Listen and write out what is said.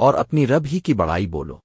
اور اپنی رب ہی کی بڑائی بولو۔